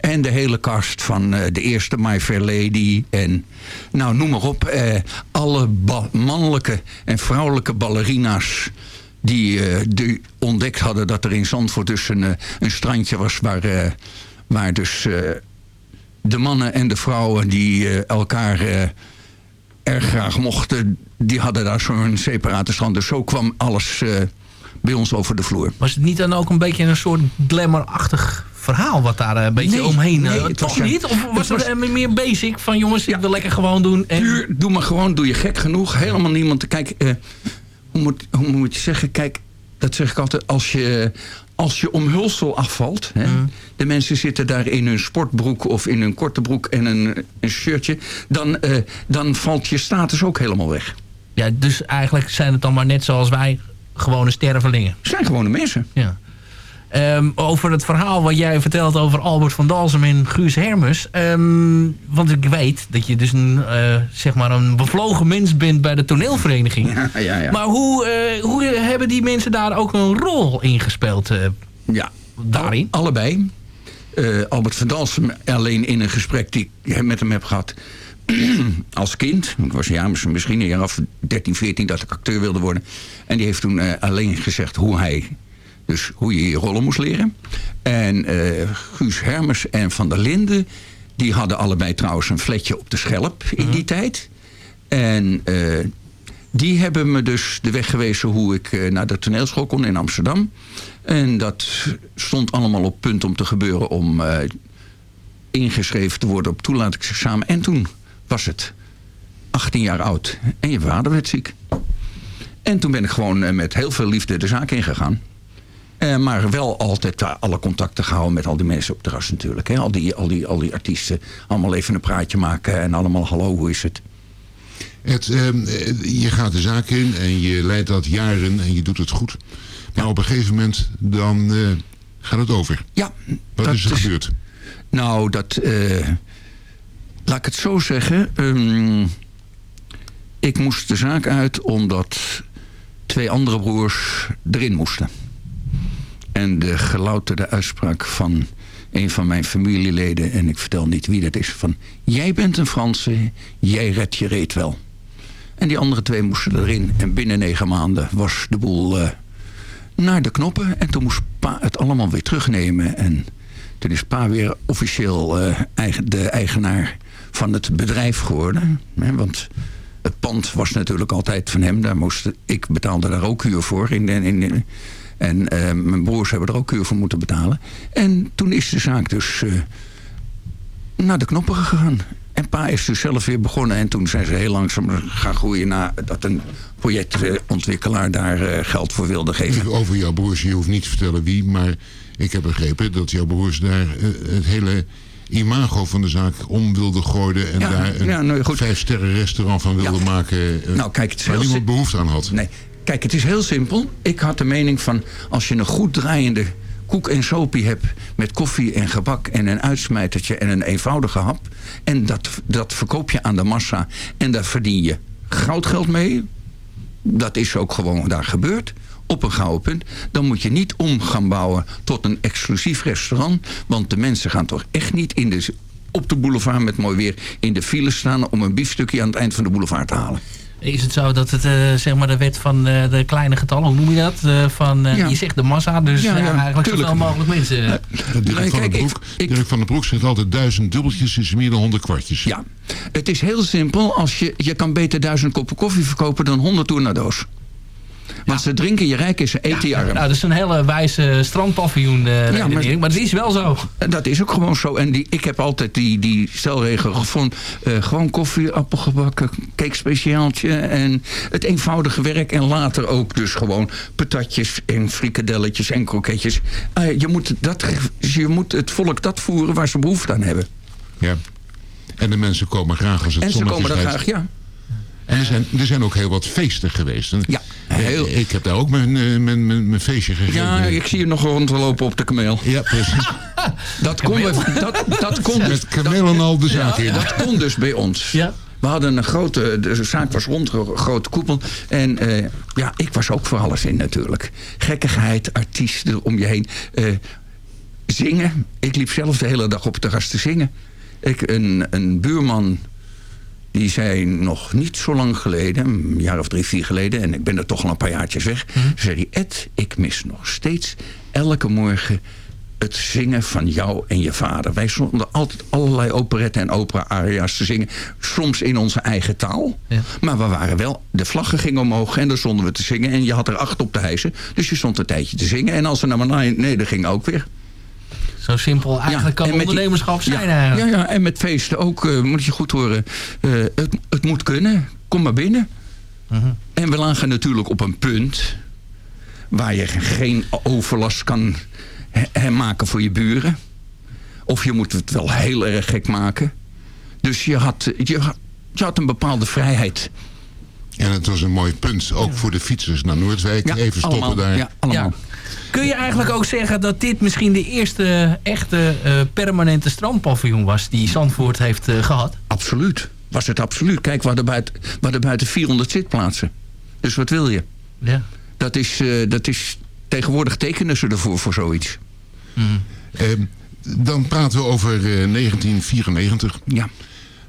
En de hele kast van eh, de eerste My Lady en nou noem maar op. alle mannelijke en vrouwelijke ballerina's die, ontdekt hadden dat er in Zandvoort dus een, een strandje was waar, waar dus eh, de mannen en de vrouwen die eh, elkaar eh, erg graag mochten, die hadden daar zo'n separate strand. Dus zo kwam alles bij ons over de vloer. Was het niet dan ook een beetje een soort glamour-achtig verhaal wat daar een beetje Nee, omheen... nee, toch was- niet? Of was het was- meer basic van jongens, ik wil lekker gewoon doen? En... Puur, doe maar gewoon, doe je gek genoeg. Helemaal niemand te kijken. eh, hoe, moet, hoe moet je zeggen? Kijk, dat zeg ik altijd. Als je, als je omhulsel afvalt. Hè, De mensen zitten daar in hun sportbroek of in hun korte broek en een, een shirtje. Dan, eh, dan valt je status ook helemaal weg. Ja, dus eigenlijk zijn het dan maar net zoals wij gewone stervelingen. zijn gewone mensen. Ja. Ehm, over het verhaal wat jij vertelt over Albert van Dalsem en Guus Hermes. Ehm, want ik weet dat je dus een, eh, zeg maar een bevlogen mens bent bij de toneelvereniging. Ja, ja, ja. Maar hoe, eh, hoe hebben die mensen daar ook een rol in gespeeld? eh, Ja, daarin? Al- allebei. Albert van Dalsem alleen in een gesprek die ik met hem heb gehad als kind. Ik was ja, misschien een jaar of 13, 14 dat ik acteur wilde worden. En die heeft toen alleen gezegd hoe hij... Dus hoe je je rollen moest leren. En eh, Guus Hermes en Van der Linden... die hadden allebei trouwens een fletje op de Schelp in die tijd. En eh, die hebben me dus de weg gewezen hoe ik eh, naar de toneelschool kon in Amsterdam. En dat stond allemaal op punt om te gebeuren om ingeschreven te worden op toelatingsexamen. En toen was het 18 jaar oud en je vader werd ziek. En toen ben ik gewoon met heel veel liefde de zaak ingegaan. Eh, maar wel altijd alle contacten gehouden met al die mensen op het terras natuurlijk. Hè. Al, die, al, die, al die artiesten. Allemaal even een praatje maken en allemaal hallo, hoe is het? Het, ehm, eh, je gaat de zaak in en je leidt dat jaren en je doet het goed. Maar op een gegeven moment dan eh, gaat het over. Ja. Wat is er is- gebeurd? Nou, dat... laat ik het zo zeggen. ehm, ik moest de zaak uit omdat twee andere broers erin moesten. En de gelouterde uitspraak van een van mijn familieleden... en ik vertel niet wie dat is... van jij bent een Franse, jij redt je reet wel. En die andere twee moesten erin. En binnen negen maanden was de boel eh, naar de knoppen. En toen moest pa het allemaal weer terugnemen. En toen is pa weer officieel eh, de eigenaar van het bedrijf geworden. Hè, want het pand was natuurlijk altijd van hem. Daar moest, ik betaalde daar ook huur voor. In, in, in- en eh, mijn broers hebben er ook huur voor moeten betalen. En toen is de zaak dus eh, naar de knoppen gegaan. En pa is dus zelf weer begonnen. En toen zijn ze heel langzaam gaan groeien... naar dat een projectontwikkelaar daar eh, geld voor wilde geven. Even over jouw broers, je hoeft niet te vertellen wie, maar ik heb begrepen dat jouw broers daar het hele imago van de zaak om wilden gooien en Ja, daar een ja, nou, vijf sterren restaurant van wilden maken Nou, kijk, waar niemand behoefte aan had. Nee, kijk, het is heel simpel. Ik had de mening van, als je een goed draaiende koek en sopie hebt... met koffie en gebak en een uitsmijtertje en een eenvoudige hap... en dat, dat verkoop je aan de massa en daar verdien je goudgeld mee... dat is ook gewoon daar gebeurd op een gouden punt... dan moet je niet om gaan bouwen tot een exclusief restaurant... want de mensen gaan toch echt niet in de, op de boulevard met mooi weer... in de file staan om een biefstukje aan het eind van de boulevard te halen. Is het zo dat het eh, zeg maar de wet van eh, de kleine getallen, hoe noem je dat? Eh, van, eh, Ja. Je zegt de massa, dus Ja, ja, eigenlijk zoveel mogelijk mensen. Eh, Dirk, van den kijk, Broek, Dirk van den Broek zegt altijd duizend dubbeltjes is meer dan honderd kwartjes. Ja, het is heel simpel. Als je, je kan beter duizend koppen koffie verkopen dan honderd tournadoos. Want ze drinken je rijk en ze eten je arm. Nou, dat is een hele wijze strandpaviljoen Ja, maar- maar het is wel zo. Dat is ook gewoon zo. En die, ik heb altijd die, die stelregel gevonden. eh, gewoon koffie, appelgebakken, cake speciaaltje. En het eenvoudige werk. En later ook dus gewoon patatjes en frikadelletjes en kroketjes. Eh, je, moet dat, je moet het volk dat voeren waar ze behoefte aan hebben. Ja. En de mensen komen graag als het En ze zonnetje komen er schijnt. graag, ja. En er zijn, er zijn ook heel wat feesten geweest. En Ja, Heel- Ik, ik heb daar ook mijn, eh, mijn, mijn, mijn feestje gegeven. Ja, ik zie je nog rondlopen op de kameel. Ja, precies. Dat kon, we- dat, dat kon dus, Met kameel en al de zaken. Ja, dat kon dus bij ons. We hadden een grote, de zaak was rond, een grote koepel. En eh, ja, ik was ook voor alles in natuurlijk. Gekkigheid, artiesten om je heen. Eh, zingen. Ik liep zelf de hele dag op het terras te zingen. Ik, een, een buurman die zei nog niet zo lang geleden, een jaar of drie, vier geleden... en ik ben er toch al een paar jaartjes weg... zei hij, Ed, ik mis nog steeds elke morgen het zingen van jou en je vader. Wij stonden altijd allerlei operetten en opera-aria's te zingen. Soms in onze eigen taal. Maar we waren wel... De vlaggen gingen omhoog en dan stonden we te zingen. En je had er acht op te hijsen. Dus je stond een tijdje te zingen. En als ze naar beneden ging ook weer. Zo simpel eigenlijk kan die- ondernemerschap zijn ja, eigenlijk. Ja, ja, en met feesten ook, eh, moet je goed horen. eh, het, het moet kunnen. Kom maar binnen. Mhm. En we lagen natuurlijk op een punt... waar je geen overlast kan he- he- maken voor je buren. Of je moet het wel heel erg gek maken. Dus je had, je, had- je had een bepaalde vrijheid. En het was een mooi punt, ook voor de fietsers naar Noordwijk. Even stoppen allemaal, daar. Ja, allemaal. Kun je eigenlijk ook zeggen dat dit misschien de eerste echte eh, permanente strandpaviljoen was die Zandvoort heeft eh, gehad? Absoluut. Was het absoluut. Kijk, we hadden buiten, we hadden buiten 400 zitplaatsen. Dus wat wil je? Ja. Dat is, eh, dat is tegenwoordig tekenen ze ervoor voor zoiets. Ehm, dan praten we over eh, 1994. Ja.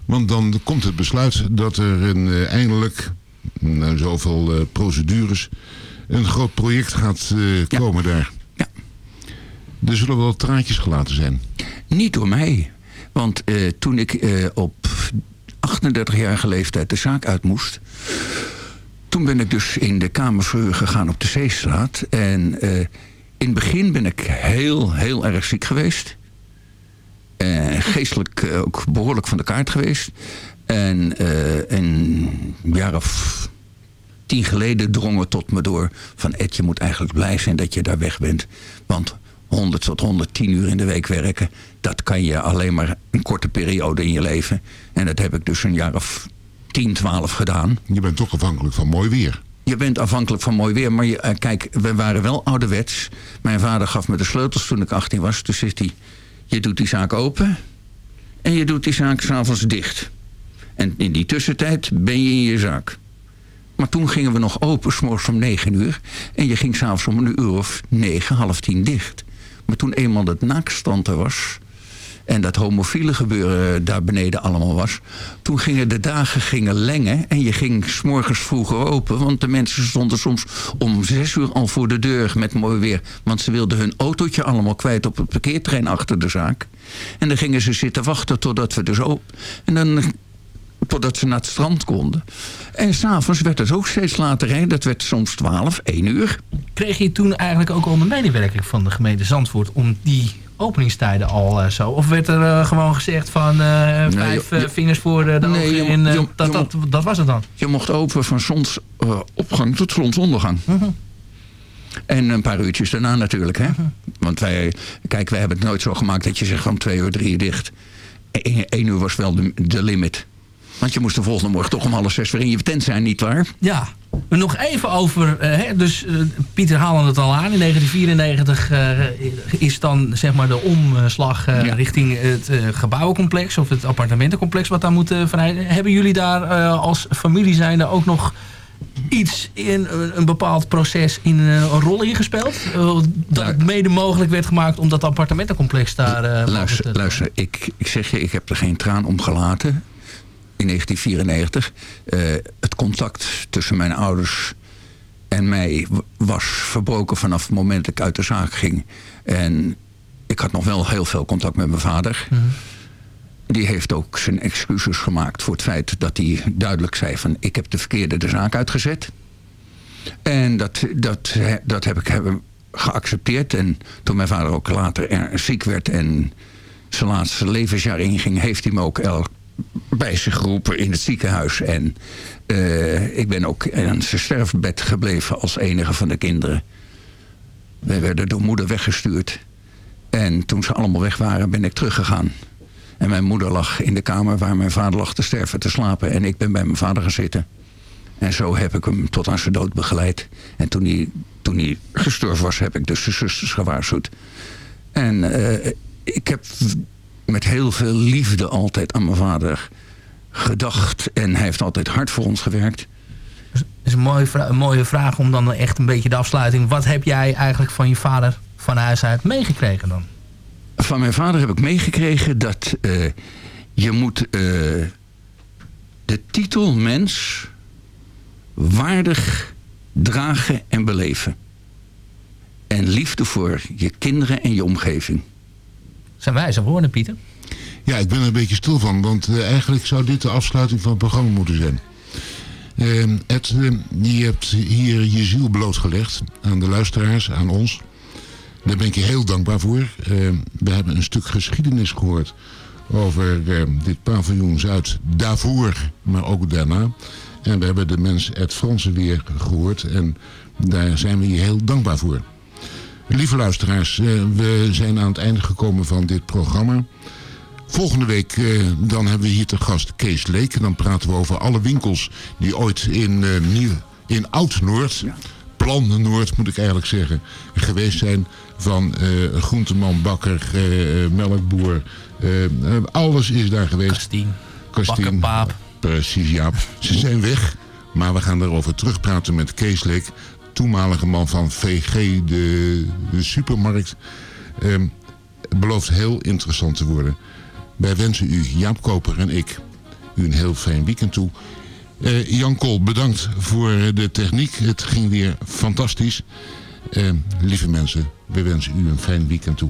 Want dan komt het besluit dat er een, eh, eindelijk, na zoveel eh, procedures, een groot project gaat eh, komen daar. Ja. Er zullen wel traantjes gelaten zijn. Niet door mij. Want eh, toen ik eh, op 38-jarige leeftijd de zaak uit moest... toen ben ik dus in de Kamerverhuur gegaan op de Zeestraat. En in het begin ben ik heel, heel erg ziek geweest. Geestelijk ook behoorlijk van de kaart geweest. En een jaar of tien geleden drong het tot me door... van Ed, je moet eigenlijk blij zijn dat je daar weg bent. Want 100 tot 110 uur in de week werken... dat kan je alleen maar een korte periode in je leven. En dat heb ik dus een jaar of 10, 12 gedaan. Je bent toch afhankelijk van mooi weer. Je bent afhankelijk van mooi weer. Maar je, eh, kijk, we waren wel ouderwets. Mijn vader gaf me de sleutels toen ik 18 was. Dus zegt hij, je doet die zaak open... en je doet die zaak s'avonds dicht. En in die tussentijd ben je in je zaak. Maar toen gingen we nog open, s'morgens om 9 uur. En je ging s'avonds om een uur of 9, half tien dicht. Maar toen eenmaal het naakstand er was... en dat homofiele gebeuren daar beneden allemaal was... toen gingen de dagen gingen lengen... en je ging s'morgens vroeger open... want de mensen stonden soms om zes uur al voor de deur met mooi weer... want ze wilden hun autootje allemaal kwijt op het parkeerterrein achter de zaak. En dan gingen ze zitten wachten totdat we dus open... en dan totdat ze naar het strand konden. En s'avonds werd het ook steeds later. Hè? Dat werd soms 12, 1 uur. Kreeg je toen eigenlijk ook al de medewerking van de gemeente Zandvoort om die openingstijden al eh, zo? Of werd er eh, gewoon gezegd van eh, vijf je- vingers voor de Nee, ogen je- en je- dat, je- dat, dat was het dan? Je mocht open van zonsopgang tot zonsondergang. En een paar uurtjes daarna natuurlijk. Hè? Want wij, kijk, wij hebben het nooit zo gemaakt dat je zegt van twee uur, drie uur dicht. Eén uur was wel de, de limit. Want je moest de volgende morgen toch om half zes weer in je tent zijn, nietwaar? Ja, nog even over, eh, hè, dus eh, Pieter haalde het al aan. In 1994 eh, is dan zeg maar de omslag richting het gebouwencomplex of het appartementencomplex wat daar moet verrijden. Hebben jullie daar als familie zijnde ook nog iets in een, bepaald proces in een rol in gespeeld? Eh, dat het mede mogelijk werd gemaakt om dat appartementencomplex daar... luister, te- luister ik, ik zeg je, ik heb er geen traan om gelaten. In 1994. Eh, het contact tussen mijn ouders en mij was verbroken vanaf het moment dat ik uit de zaak ging. En ik had nog wel heel veel contact met mijn vader. Die heeft ook zijn excuses gemaakt voor het feit dat hij duidelijk zei van... ik heb de verkeerde de zaak uitgezet. En dat, dat, dat heb ik hebben geaccepteerd. En toen mijn vader ook later er ziek werd en zijn laatste levensjaar inging... heeft hij me ook el- bij zich geroepen in het ziekenhuis. En eh, ik ben ook aan zijn sterfbed gebleven als enige van de kinderen. Wij werden door moeder weggestuurd. En toen ze allemaal weg waren, ben ik teruggegaan. En mijn moeder lag in de kamer waar mijn vader lag te sterven, te slapen. En ik ben bij mijn vader gaan zitten. En zo heb ik hem tot aan zijn dood begeleid. En toen hij, toen hij gestorven was, heb ik dus de zusters gewaarschuwd. En eh, ik heb met heel veel liefde altijd aan mijn vader gedacht. En hij heeft altijd hard voor ons gewerkt. Dat is een mooie, een mooie vraag om dan echt een beetje de afsluiting. Wat heb jij eigenlijk van je vader van huis uit meegekregen dan? Van mijn vader heb ik meegekregen dat eh, je moet eh, de titel mens waardig dragen en beleven. En liefde voor je kinderen en je omgeving. Zijn wijze woorden, Pieter? Ja, ik ben er een beetje stil van, want eh, eigenlijk zou dit de afsluiting van het programma moeten zijn. Ehm, Ed, eh, je hebt hier je ziel blootgelegd aan de luisteraars, aan ons. Daar ben ik je heel dankbaar voor. Ehm, we hebben een stuk geschiedenis gehoord over ehm, dit paviljoen Zuid daarvoor, maar ook daarna. En we hebben de mens Ed Fransen weer gehoord en daar zijn we je heel dankbaar voor. Lieve luisteraars, eh, we zijn aan het einde gekomen van dit programma. Volgende week eh, dan hebben we hier te gast Kees Leek. En dan praten we over alle winkels die ooit in, eh, Nieuw, in Oud-Noord, Plan Noord moet ik eigenlijk zeggen, geweest zijn. Van groenteman, bakker, melkboer. alles is daar geweest. Kastien. Kastien. Precies, ja. Ze zijn weg. Maar we gaan daarover terugpraten met Kees Leek. Toenmalige man van VG, de, supermarkt. Ehm, belooft heel interessant te worden. Wij wensen u, Jaap Koper en ik, u een heel fijn weekend toe. Eh, Jan Kool, bedankt voor de techniek. Het ging weer fantastisch. Eh, lieve mensen, we wensen u een fijn weekend toe.